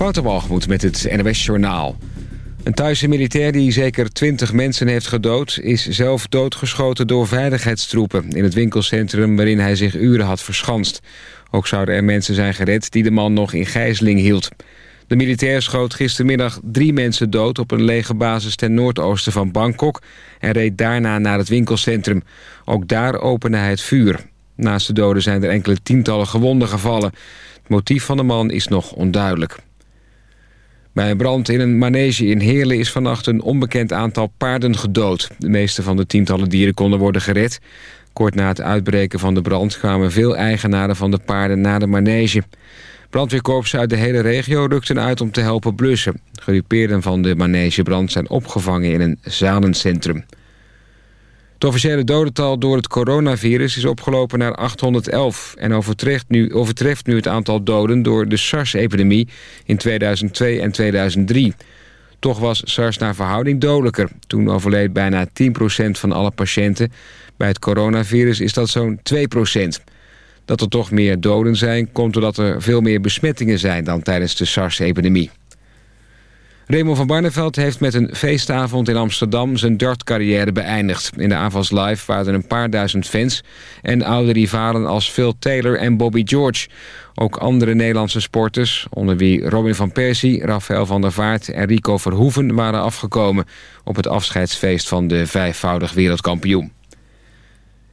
Wouter met het NWS Journaal. Een Thaise militair die zeker 20 mensen heeft gedood... is zelf doodgeschoten door veiligheidstroepen... in het winkelcentrum waarin hij zich uren had verschanst. Ook zouden er mensen zijn gered die de man nog in gijzeling hield. De militair schoot gistermiddag drie mensen dood... op een lege basis ten noordoosten van Bangkok... en reed daarna naar het winkelcentrum. Ook daar opende hij het vuur. Naast de doden zijn er enkele tientallen gewonden gevallen. Het motief van de man is nog onduidelijk. Bij een brand in een manege in Heerlen is vannacht een onbekend aantal paarden gedood. De meeste van de tientallen dieren konden worden gered. Kort na het uitbreken van de brand kwamen veel eigenaren van de paarden naar de manege. Brandweerkorpsen uit de hele regio rukten uit om te helpen blussen. Gerupeerden van de manegebrand zijn opgevangen in een zalencentrum. Het officiële dodental door het coronavirus is opgelopen naar 811... en overtreft nu, overtreft nu het aantal doden door de SARS-epidemie in 2002 en 2003. Toch was SARS naar verhouding dodelijker. Toen overleed bijna 10% van alle patiënten. Bij het coronavirus is dat zo'n 2%. Dat er toch meer doden zijn, komt doordat er veel meer besmettingen zijn... dan tijdens de SARS-epidemie. Raymond van Barneveld heeft met een feestavond in Amsterdam zijn dartcarrière beëindigd. In de avonds live waren er een paar duizend fans en oude rivalen als Phil Taylor en Bobby George. Ook andere Nederlandse sporters, onder wie Robin van Persie, Rafael van der Vaart en Rico Verhoeven waren afgekomen op het afscheidsfeest van de vijfvoudig wereldkampioen.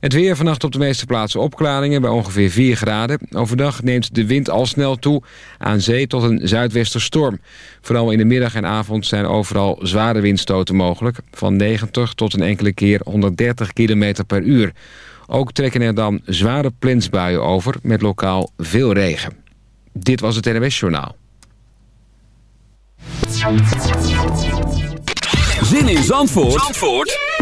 Het weer vannacht op de meeste plaatsen opklaringen bij ongeveer 4 graden. Overdag neemt de wind al snel toe aan zee tot een zuidwesterstorm. Vooral in de middag en avond zijn overal zware windstoten mogelijk. Van 90 tot een enkele keer 130 km per uur. Ook trekken er dan zware plensbuien over met lokaal veel regen. Dit was het NWS Journaal. Zin in Zandvoort, Zandvoort?